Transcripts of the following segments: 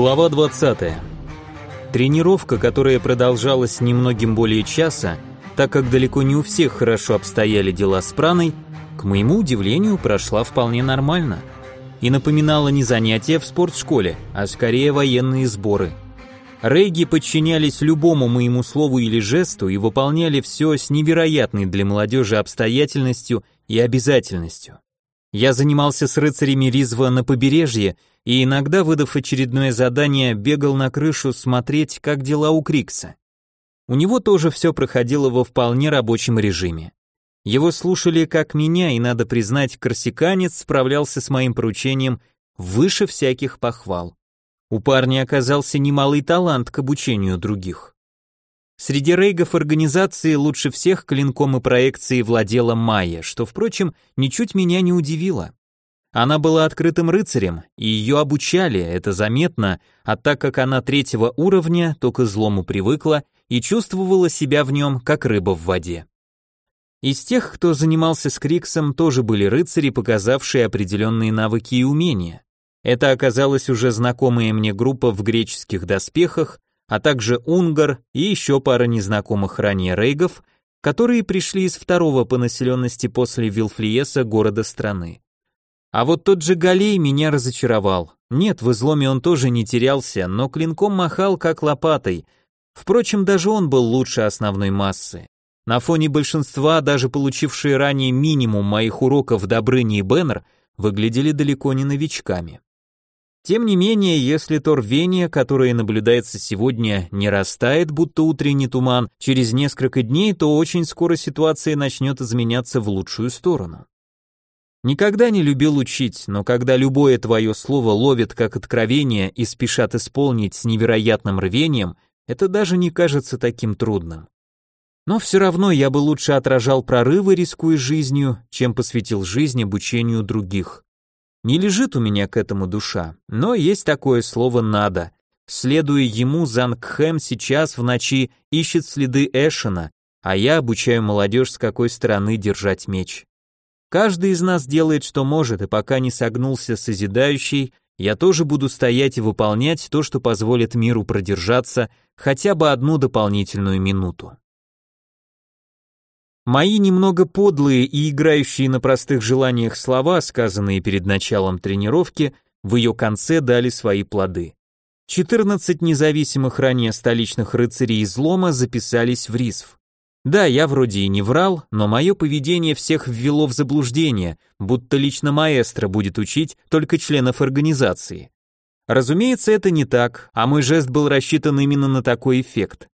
Глава 20. Тренировка, которая продолжалась немногим более часа, так как далеко не у всех хорошо обстояли дела с праной, к моему удивлению, прошла вполне нормально и напоминала не занятия в спортшколе, а скорее военные сборы. Рейги подчинялись любому моему слову или жесту и выполняли все с невероятной для молодежи обстоятельностью и обязательностью. Я занимался с рыцарями Ризва на побережье и иногда, выдав очередное задание, бегал на крышу смотреть, как дела у Крикса. У него тоже все проходило во вполне рабочем режиме. Его слушали как меня, и, надо признать, корсиканец справлялся с моим поручением выше всяких похвал. У парня оказался немалый талант к обучению других. Среди рейгов организации лучше всех клинком и проекцией владела Майя, что, впрочем, ничуть меня не удивило. Она была открытым рыцарем, и ее обучали, это заметно, а так как она третьего уровня, то к излому привыкла и чувствовала себя в нем, как рыба в воде. Из тех, кто занимался с Криксом, тоже были рыцари, показавшие определенные навыки и умения. Это оказалась уже знакомая мне группа в греческих доспехах, а также унгар и еще пара незнакомых ранее рейгов, которые пришли из второго по населенности после Вилфлиеса города страны. А вот тот же Галей меня разочаровал. Нет, в изломе он тоже не терялся, но клинком махал как лопатой. Впрочем, даже он был лучше основной массы. На фоне большинства, даже получившие ранее минимум моих уроков Добрыни и Беннер, выглядели далеко не новичками. Тем не менее, если то рвение, которое наблюдается сегодня, не растает, будто утренний туман, через несколько дней, то очень скоро ситуация начнет изменяться в лучшую сторону. Никогда не любил учить, но когда любое твое слово ловит как откровение и спешат исполнить с невероятным рвением, это даже не кажется таким трудным. Но все равно я бы лучше отражал прорывы, рискуя жизнью, чем посвятил жизнь обучению других. Не лежит у меня к этому душа, но есть такое слово «надо». Следуя ему, Зангхэм сейчас в ночи ищет следы Эшена, а я обучаю молодежь, с какой стороны держать меч. Каждый из нас делает, что может, и пока не согнулся созидающий, я тоже буду стоять и выполнять то, что позволит миру продержаться хотя бы одну дополнительную минуту. Мои немного подлые и играющие на простых желаниях слова, сказанные перед началом тренировки, в ее конце дали свои плоды. 14 независимых ранее столичных рыцарей излома записались в РИСФ. Да, я вроде и не врал, но мое поведение всех ввело в заблуждение, будто лично маэстро будет учить только членов организации. Разумеется, это не так, а мой жест был рассчитан именно на такой эффект.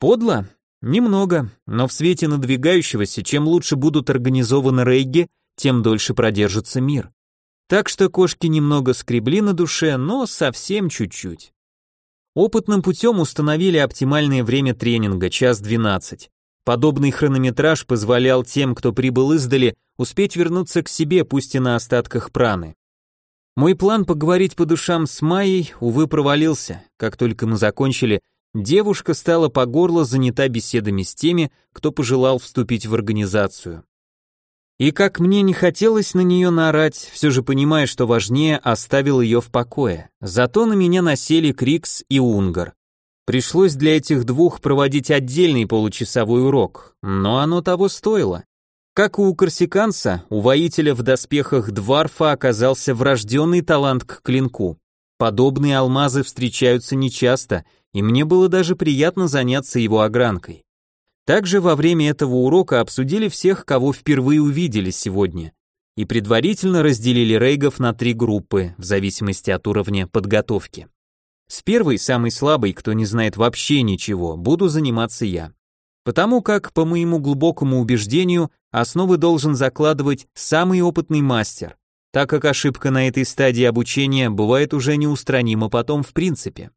Подло? Немного, но в свете надвигающегося, чем лучше будут организованы рейги, тем дольше продержится мир. Так что кошки немного скребли на душе, но совсем чуть-чуть. Опытным путем установили оптимальное время тренинга, час 12. Подобный хронометраж позволял тем, кто прибыл издали, успеть вернуться к себе, пусть и на остатках праны. Мой план поговорить по душам с Майей, увы, провалился. Как только мы закончили, девушка стала по горло занята беседами с теми, кто пожелал вступить в организацию. И как мне не хотелось на нее наорать, все же понимая, что важнее, оставил ее в покое. Зато на меня насели Крикс и Унгар. Пришлось для этих двух проводить отдельный получасовой урок, но оно того стоило. Как у корсиканца, у воителя в доспехах Дварфа оказался врожденный талант к клинку. Подобные алмазы встречаются нечасто, и мне было даже приятно заняться его огранкой. Также во время этого урока обсудили всех, кого впервые увидели сегодня, и предварительно разделили рейгов на три группы, в зависимости от уровня подготовки. С первой, самой слабой, кто не знает вообще ничего, буду заниматься я. Потому как, по моему глубокому убеждению, основы должен закладывать самый опытный мастер, так как ошибка на этой стадии обучения бывает уже неустранима потом в принципе.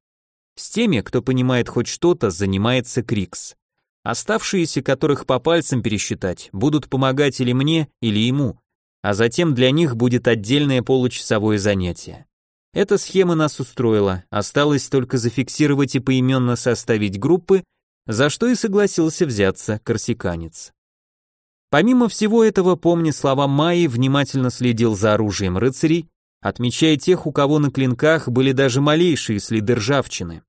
С теми, кто понимает хоть что-то, занимается Крикс. Оставшиеся, которых по пальцам пересчитать, будут помогать или мне, или ему, а затем для них будет отдельное получасовое занятие. Эта схема нас устроила, осталось только зафиксировать и поименно составить группы, за что и согласился взяться корсиканец. Помимо всего этого, помня слова Майи, внимательно следил за оружием рыцарей отмечая тех, у кого на клинках были даже малейшие следы ржавчины.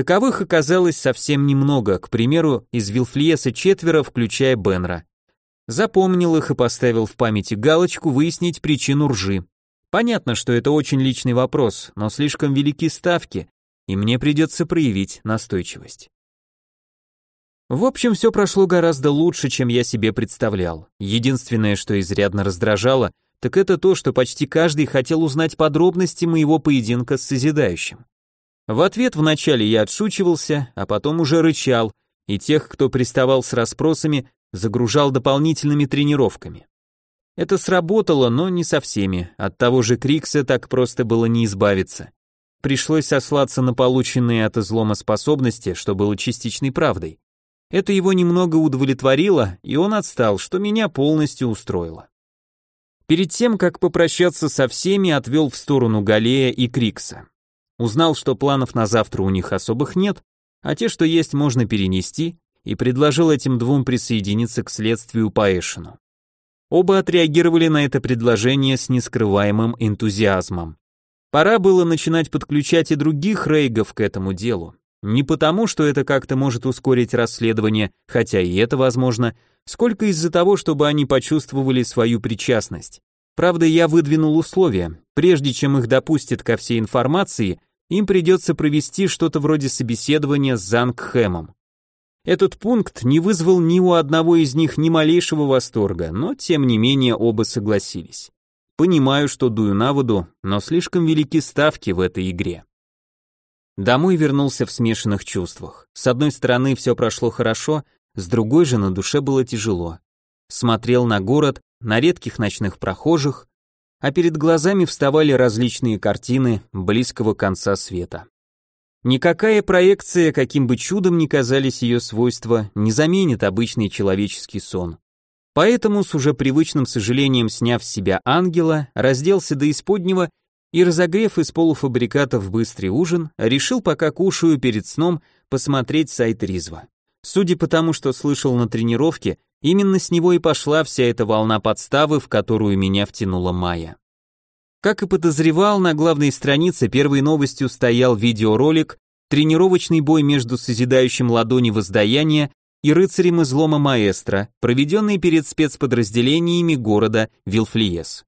Таковых оказалось совсем немного, к примеру, из Вилфлиеса четверо, включая Бенра. Запомнил их и поставил в памяти галочку выяснить причину ржи. Понятно, что это очень личный вопрос, но слишком велики ставки, и мне придется проявить настойчивость. В общем, все прошло гораздо лучше, чем я себе представлял. Единственное, что изрядно раздражало, так это то, что почти каждый хотел узнать подробности моего поединка с Созидающим. В ответ вначале я отшучивался, а потом уже рычал, и тех, кто приставал с расспросами, загружал дополнительными тренировками. Это сработало, но не со всеми, от того же Крикса так просто было не избавиться. Пришлось сослаться на полученные от излома способности, что было частичной правдой. Это его немного удовлетворило, и он отстал, что меня полностью устроило. Перед тем, как попрощаться со всеми, отвел в сторону Галея и Крикса. Узнал, что планов на завтра у них особых нет, а те, что есть, можно перенести, и предложил этим двум присоединиться к следствию по Эшину. Оба отреагировали на это предложение с нескрываемым энтузиазмом. Пора было начинать подключать и других рейгов к этому делу. Не потому, что это как-то может ускорить расследование, хотя и это возможно, сколько из-за того, чтобы они почувствовали свою причастность. Правда, я выдвинул условия. Прежде чем их допустят ко всей информации, им придется провести что-то вроде собеседования с Зангхэмом. Этот пункт не вызвал ни у одного из них ни малейшего восторга, но тем не менее оба согласились. Понимаю, что дую на воду, но слишком велики ставки в этой игре. Домой вернулся в смешанных чувствах. С одной стороны, все прошло хорошо, с другой же на душе было тяжело. Смотрел на город, на редких ночных прохожих, а перед глазами вставали различные картины близкого конца света. Никакая проекция, каким бы чудом ни казались ее свойства, не заменит обычный человеческий сон. Поэтому, с уже привычным сожалением сняв с себя ангела, разделся до исподнего и, разогрев из полуфабрикатов быстрый ужин, решил, пока кушаю перед сном, посмотреть сайт Ризва. Судя по тому, что слышал на тренировке, именно с него и пошла вся эта волна подставы, в которую меня втянула Майя. Как и подозревал, на главной странице первой новостью стоял видеоролик «Тренировочный бой между созидающим ладони воздаяния и рыцарем излома маэстро, проведенный перед спецподразделениями города Вилфлиес.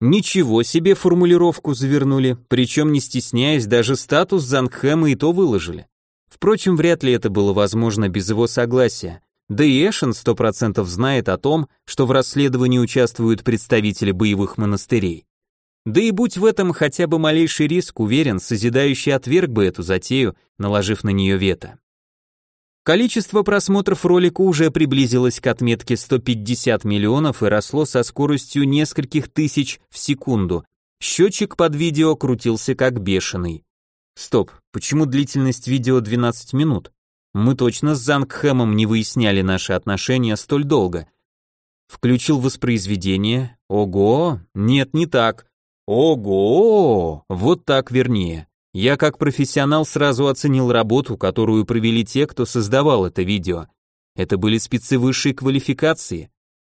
Ничего себе формулировку завернули, причем не стесняясь, даже статус Зангхэма и то выложили. Впрочем, вряд ли это было возможно без его согласия. Да и Эшен сто процентов знает о том, что в расследовании участвуют представители боевых монастырей. Да и будь в этом хотя бы малейший риск, уверен, созидающий отверг бы эту затею, наложив на нее вето. Количество просмотров ролика уже приблизилось к отметке 150 миллионов и росло со скоростью нескольких тысяч в секунду. Счетчик под видео крутился как бешеный. Стоп, почему длительность видео 12 минут? Мы точно с Зангхэмом не выясняли наши отношения столь долго. Включил воспроизведение. Ого, нет, не так. Ого! Вот так вернее. Я как профессионал сразу оценил работу, которую провели те, кто создавал это видео. Это были спецы высшей квалификации.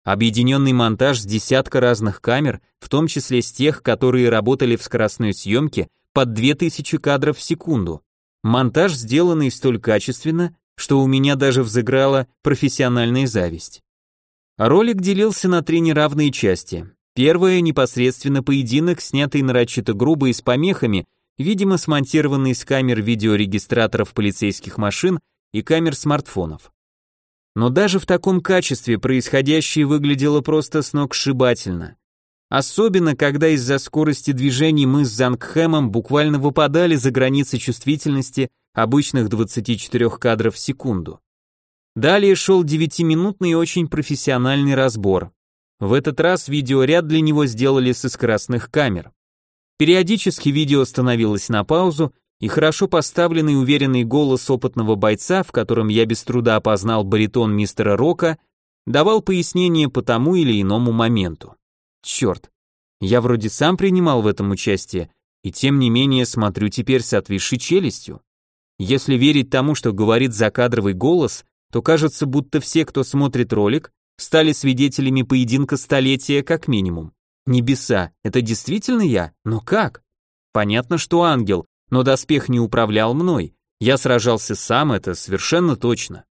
Объединенный монтаж с десятка разных камер, в том числе с тех, которые работали в скоростной съемке под 2000 кадров в секунду. Монтаж сделанный столь качественно, что у меня даже взыграла профессиональная зависть. Ролик делился на три неравные части. Первое непосредственно поединок, снятый нарочито грубо и с помехами, видимо смонтированный с камер видеорегистраторов полицейских машин и камер смартфонов. Но даже в таком качестве происходящее выглядело просто сногсшибательно. Особенно, когда из-за скорости движений мы с Зангхэмом буквально выпадали за границы чувствительности обычных 24 кадров в секунду. Далее шел 9-минутный очень профессиональный разбор. В этот раз видеоряд для него сделали со скоростных камер. Периодически видео становилось на паузу, и хорошо поставленный уверенный голос опытного бойца, в котором я без труда опознал баритон мистера Рока, давал пояснение по тому или иному моменту. Черт, я вроде сам принимал в этом участие, и тем не менее смотрю теперь с отвисшей челюстью. Если верить тому, что говорит закадровый голос, то кажется, будто все, кто смотрит ролик, стали свидетелями поединка столетия как минимум. Небеса, это действительно я? Но как? Понятно, что ангел, но доспех не управлял мной. Я сражался сам, это совершенно точно.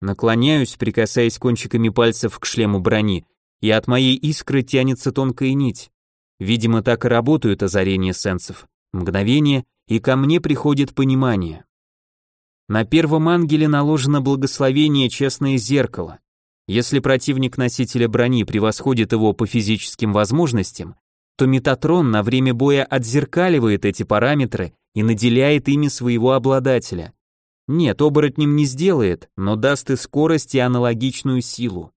Наклоняюсь, прикасаясь кончиками пальцев к шлему брони, и от моей искры тянется тонкая нить. Видимо, так и работают озарения сенсов. Мгновение, и ко мне приходит понимание. На первом ангеле наложено благословение честное зеркало. Если противник носителя брони превосходит его по физическим возможностям, то Метатрон на время боя отзеркаливает эти параметры и наделяет ими своего обладателя. Нет, оборотнем не сделает, но даст и скорость, и аналогичную силу.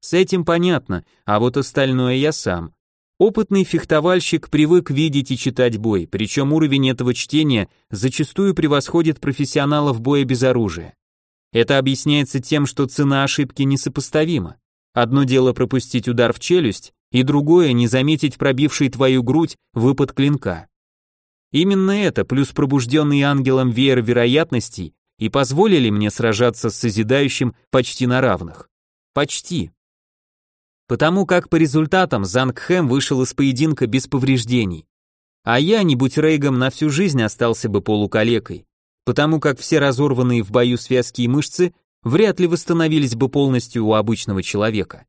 С этим понятно, а вот остальное я сам. Опытный фехтовальщик привык видеть и читать бой, причем уровень этого чтения зачастую превосходит профессионалов боя без оружия. Это объясняется тем, что цена ошибки несопоставима. Одно дело пропустить удар в челюсть, и другое не заметить пробивший твою грудь выпад клинка. Именно это, плюс пробужденный ангелом веер вероятностей, и позволили мне сражаться с созидающим почти на равных. Почти. Потому как по результатам Зангхэм вышел из поединка без повреждений. А я, не будь Рейгом, на всю жизнь остался бы полукалекой, потому как все разорванные в бою связки и мышцы вряд ли восстановились бы полностью у обычного человека.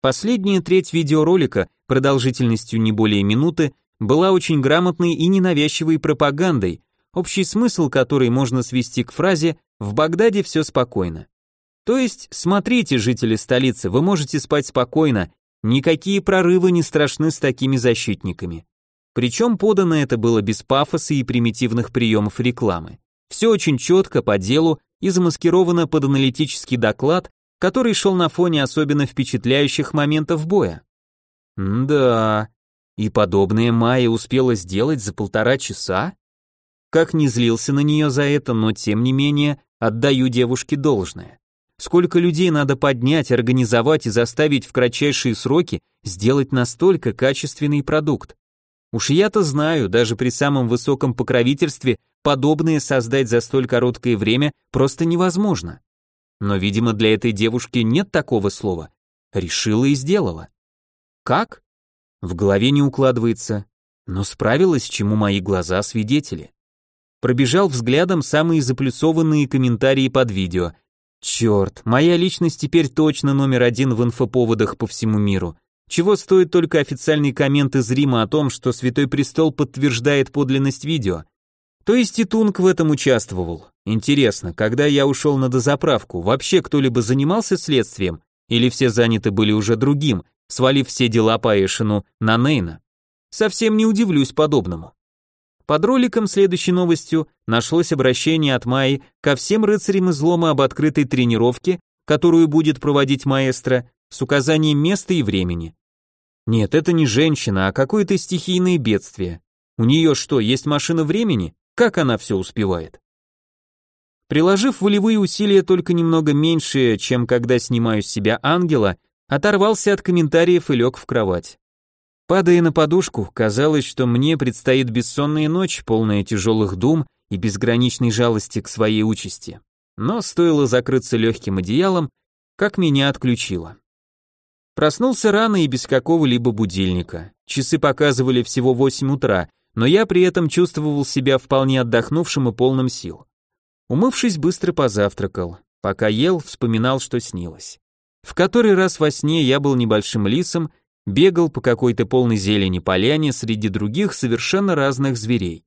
Последняя треть видеоролика, продолжительностью не более минуты, была очень грамотной и ненавязчивой пропагандой, общий смысл которой можно свести к фразе «в Багдаде все спокойно». То есть, смотрите, жители столицы, вы можете спать спокойно, никакие прорывы не страшны с такими защитниками. Причем подано это было без пафоса и примитивных приемов рекламы. Все очень четко, по делу и замаскировано под аналитический доклад, который шел на фоне особенно впечатляющих моментов боя. М да, и подобное Майя успела сделать за полтора часа? Как не злился на нее за это, но тем не менее отдаю девушке должное. Сколько людей надо поднять, организовать и заставить в кратчайшие сроки сделать настолько качественный продукт? Уж я-то знаю, даже при самом высоком покровительстве подобное создать за столь короткое время просто невозможно. Но, видимо, для этой девушки нет такого слова. Решила и сделала. Как? В голове не укладывается, но справилась, чему мои глаза свидетели. Пробежал взглядом самые заплюсованные комментарии под видео, Черт, моя личность теперь точно номер один в инфоповодах по всему миру. Чего стоит только официальный коммент из Рима о том, что Святой Престол подтверждает подлинность видео. То есть и Тунг в этом участвовал. Интересно, когда я ушел на дозаправку, вообще кто-либо занимался следствием? Или все заняты были уже другим, свалив все дела по Эшину на Нейна? Совсем не удивлюсь подобному. Под роликом следующей новостью нашлось обращение от Майи ко всем рыцарям излома об открытой тренировке, которую будет проводить маэстро, с указанием места и времени. Нет, это не женщина, а какое-то стихийное бедствие. У нее что, есть машина времени? Как она все успевает? Приложив волевые усилия только немного меньше, чем когда снимаю с себя ангела, оторвался от комментариев и лег в кровать. Падая на подушку, казалось, что мне предстоит бессонная ночь, полная тяжелых дум и безграничной жалости к своей участи. Но стоило закрыться легким одеялом, как меня отключило. Проснулся рано и без какого-либо будильника. Часы показывали всего 8 утра, но я при этом чувствовал себя вполне отдохнувшим и полным сил. Умывшись, быстро позавтракал. Пока ел, вспоминал, что снилось. В который раз во сне я был небольшим лисом бегал по какой-то полной зелени поляне среди других совершенно разных зверей.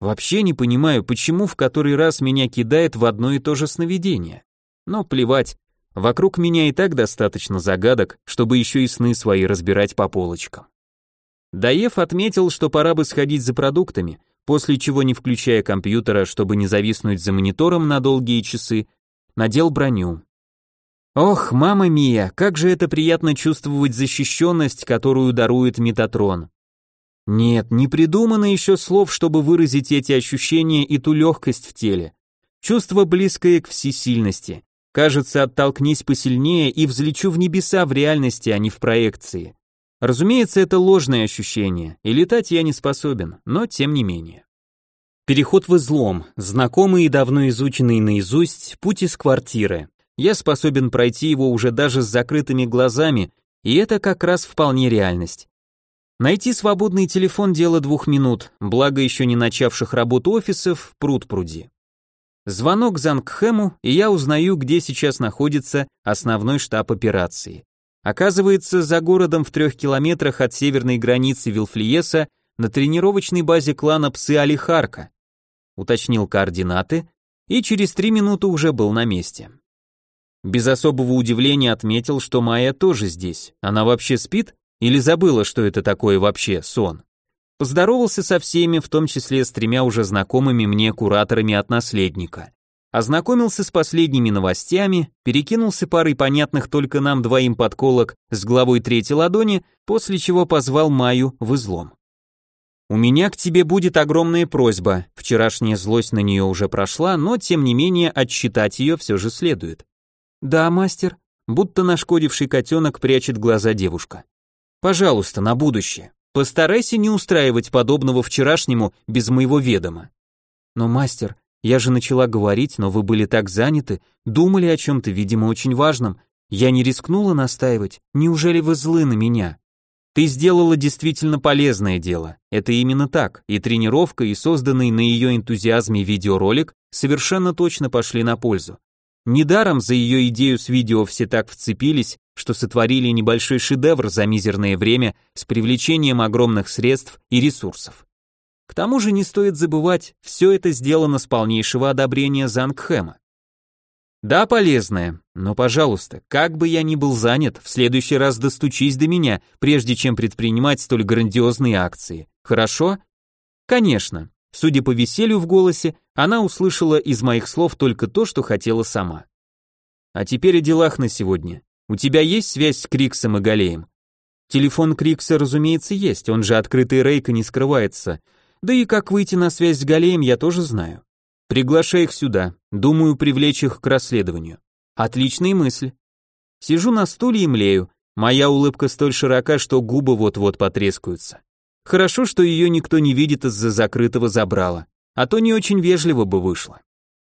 Вообще не понимаю, почему в который раз меня кидает в одно и то же сновидение. Но плевать, вокруг меня и так достаточно загадок, чтобы еще и сны свои разбирать по полочкам. Даев отметил, что пора бы сходить за продуктами, после чего, не включая компьютера, чтобы не зависнуть за монитором на долгие часы, надел броню. Ох, мама мия, как же это приятно чувствовать защищенность, которую дарует Метатрон. Нет, не придумано еще слов, чтобы выразить эти ощущения и ту легкость в теле. Чувство близкое к всесильности. Кажется, оттолкнись посильнее и взлечу в небеса в реальности, а не в проекции. Разумеется, это ложное ощущение, и летать я не способен, но тем не менее. Переход в излом, знакомый и давно изученный наизусть, путь из квартиры. Я способен пройти его уже даже с закрытыми глазами, и это как раз вполне реальность. Найти свободный телефон – дело двух минут, благо еще не начавших работу офисов пруд пруди. Звонок Зангхэму, и я узнаю, где сейчас находится основной штаб операции. Оказывается, за городом в трех километрах от северной границы Вилфлиеса на тренировочной базе клана Псы Алихарка. Уточнил координаты и через три минуты уже был на месте. Без особого удивления отметил, что Майя тоже здесь. Она вообще спит? Или забыла, что это такое вообще сон? Поздоровался со всеми, в том числе с тремя уже знакомыми мне кураторами от наследника. Ознакомился с последними новостями, перекинулся парой понятных только нам двоим подколок с главой третьей ладони, после чего позвал Майю в излом. «У меня к тебе будет огромная просьба. Вчерашняя злость на нее уже прошла, но тем не менее отчитать ее все же следует». «Да, мастер», будто нашкодивший котенок прячет глаза девушка. Пожалуйста, на будущее. Постарайся не устраивать подобного вчерашнему без моего ведома. Но, мастер, я же начала говорить, но вы были так заняты, думали о чем-то, видимо, очень важном. Я не рискнула настаивать. Неужели вы злы на меня? Ты сделала действительно полезное дело. Это именно так. И тренировка, и созданный на ее энтузиазме видеоролик совершенно точно пошли на пользу. Недаром за ее идею с видео все так вцепились, что сотворили небольшой шедевр за мизерное время с привлечением огромных средств и ресурсов. К тому же не стоит забывать, все это сделано с полнейшего одобрения Зангхэма. Да, полезное, но, пожалуйста, как бы я ни был занят, в следующий раз достучись до меня, прежде чем предпринимать столь грандиозные акции. Хорошо? Конечно. Судя по веселью в голосе, она услышала из моих слов только то, что хотела сама. А теперь о делах на сегодня. У тебя есть связь с Криксом и Галеем? Телефон Крикса, разумеется, есть, он же открытый рейка не скрывается. Да и как выйти на связь с Галеем, я тоже знаю. Приглашай их сюда, думаю привлечь их к расследованию. Отличная мысль. Сижу на стуле и млею, моя улыбка столь широка, что губы вот-вот потрескаются. Хорошо, что ее никто не видит из-за закрытого забрала, а то не очень вежливо бы вышло.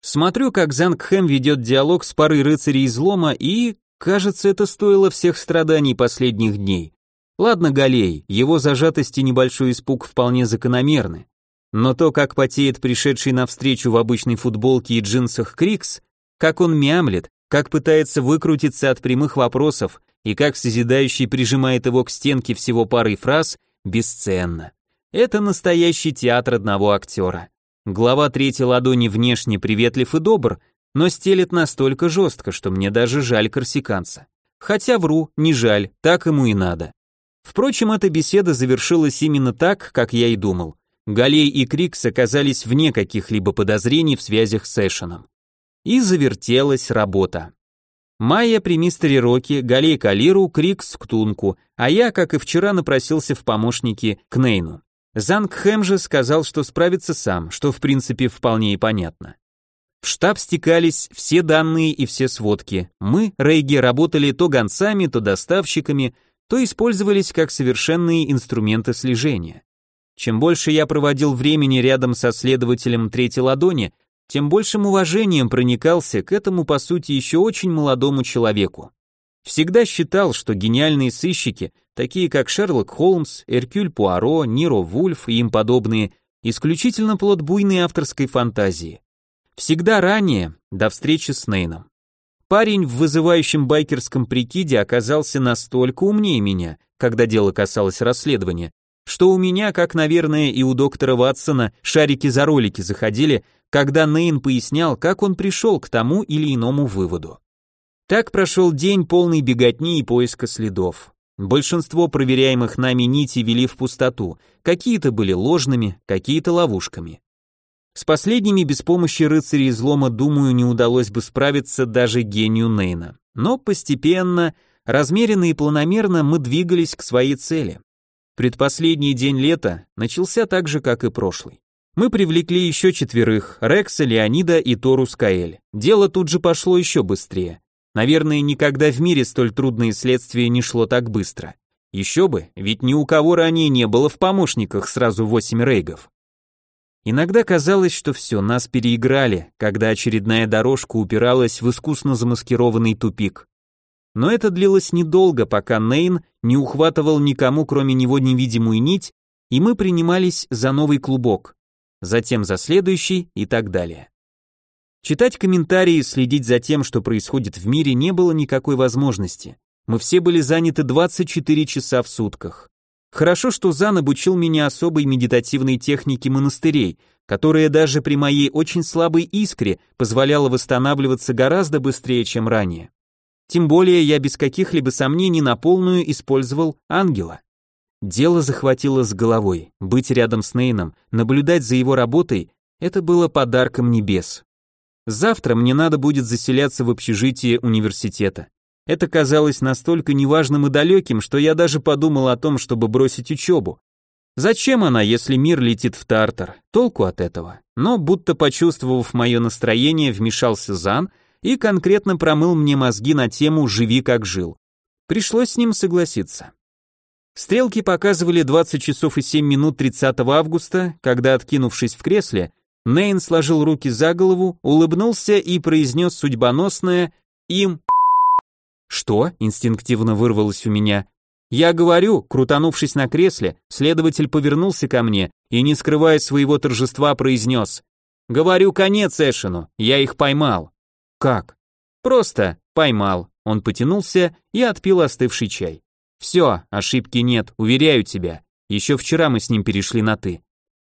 Смотрю, как Зангхэм ведет диалог с парой рыцарей излома и, Кажется, это стоило всех страданий последних дней. Ладно, Галей, его зажатость и небольшой испуг вполне закономерны. Но то, как потеет пришедший навстречу в обычной футболке и джинсах Крикс, как он мямлет, как пытается выкрутиться от прямых вопросов и как созидающий прижимает его к стенке всего парой фраз, бесценно. Это настоящий театр одного актера. Глава третьей ладони внешне приветлив и добр, но стелет настолько жестко, что мне даже жаль корсиканца. Хотя вру, не жаль, так ему и надо. Впрочем, эта беседа завершилась именно так, как я и думал. Галей и Крикс оказались вне каких-либо подозрений в связях с Эшеном. И завертелась работа. Майя при мистере Роки, Галей к Алиру, Крикс к Тунку, а я, как и вчера, напросился в помощники к Нейну. Зангхэм же сказал, что справится сам, что в принципе вполне и понятно. В штаб стекались все данные и все сводки. Мы, Рейги, работали то гонцами, то доставщиками, то использовались как совершенные инструменты слежения. Чем больше я проводил времени рядом со следователем третьей ладони, тем большим уважением проникался к этому, по сути, еще очень молодому человеку. Всегда считал, что гениальные сыщики, такие как Шерлок Холмс, Эркюль Пуаро, Ниро Вульф и им подобные, исключительно плод буйной авторской фантазии. Всегда ранее, до встречи с Нейном. Парень в вызывающем байкерском прикиде оказался настолько умнее меня, когда дело касалось расследования, что у меня, как, наверное, и у доктора Ватсона, шарики за ролики заходили, когда Нейн пояснял, как он пришел к тому или иному выводу. Так прошел день полный беготни и поиска следов. Большинство проверяемых нами нитей вели в пустоту, какие-то были ложными, какие-то ловушками. С последними без помощи рыцарей излома, думаю, не удалось бы справиться даже гению Нейна. Но постепенно, размеренно и планомерно мы двигались к своей цели. Предпоследний день лета начался так же, как и прошлый. Мы привлекли еще четверых, Рекса, Леонида и Торус Каэль. Дело тут же пошло еще быстрее. Наверное, никогда в мире столь трудное следствие не шло так быстро. Еще бы, ведь ни у кого ранее не было в помощниках сразу восемь рейгов. Иногда казалось, что все, нас переиграли, когда очередная дорожка упиралась в искусно замаскированный тупик. Но это длилось недолго, пока Нейн не ухватывал никому, кроме него, невидимую нить, и мы принимались за новый клубок, затем за следующий и так далее. Читать комментарии и следить за тем, что происходит в мире, не было никакой возможности. Мы все были заняты 24 часа в сутках. Хорошо, что Зан обучил меня особой медитативной технике монастырей, которая даже при моей очень слабой искре позволяла восстанавливаться гораздо быстрее, чем ранее. Тем более я без каких-либо сомнений на полную использовал ангела. Дело захватило с головой. Быть рядом с Нейном, наблюдать за его работой — это было подарком небес. Завтра мне надо будет заселяться в общежитие университета. Это казалось настолько неважным и далеким, что я даже подумал о том, чтобы бросить учебу. Зачем она, если мир летит в Тартар? Толку от этого. Но будто почувствовав мое настроение, вмешался Зан и конкретно промыл мне мозги на тему «живи как жил». Пришлось с ним согласиться. Стрелки показывали 20 часов и 7 минут 30 августа, когда, откинувшись в кресле, Нейн сложил руки за голову, улыбнулся и произнес судьбоносное «им». «Что?» — инстинктивно вырвалось у меня. «Я говорю», крутанувшись на кресле, следователь повернулся ко мне и, не скрывая своего торжества, произнес «Говорю, конец Эшину, я их поймал». «Как?» «Просто поймал». Он потянулся и отпил остывший чай. «Все, ошибки нет, уверяю тебя. Еще вчера мы с ним перешли на «ты».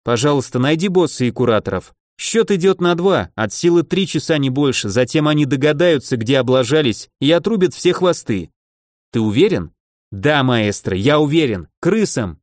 Пожалуйста, найди босса и кураторов. Счет идет на два, от силы три часа не больше, затем они догадаются, где облажались, и отрубят все хвосты. Ты уверен? Да, маэстро, я уверен. Крысам.